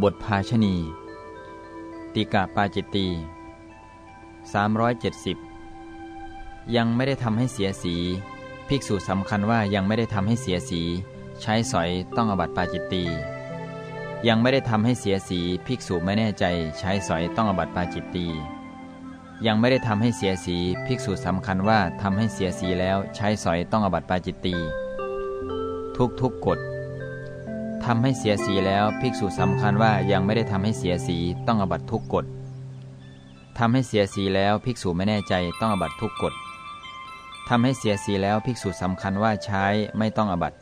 บทภาชณี ติกะปาจิตตี370 ยังไม่ได้ทำให้เสียสี ภิกษุสำคัญว่ายังไม่ได้ทำให้เสียสี ใช้สอยต้องอบัตปาจิตตียังไม่ได้ทำให้เสียสี ภิกษุไม่แน่ใจ ใช้สอยต้องอบัตปาจิตตียังไม่ได้ทำให้เสียสี ภิกษุสำคัญว่าทำให้เสียสีแล้วใช้สอยต้องอบัตปาจิตตีทุกทุกกฎ ทำให้เสียสีแล้วภิกษุสำคัญว่ายังไม่ได้ทำให้เสียสีต้องอบัตทุกกฎทำให้เสียสีแล้วภิกษุไม่แน่ใจต้องอบัตทุกกฎทำให้เสียสีแล้วภิกษุสำคัญว่าใช้ไม่ต้องอบัต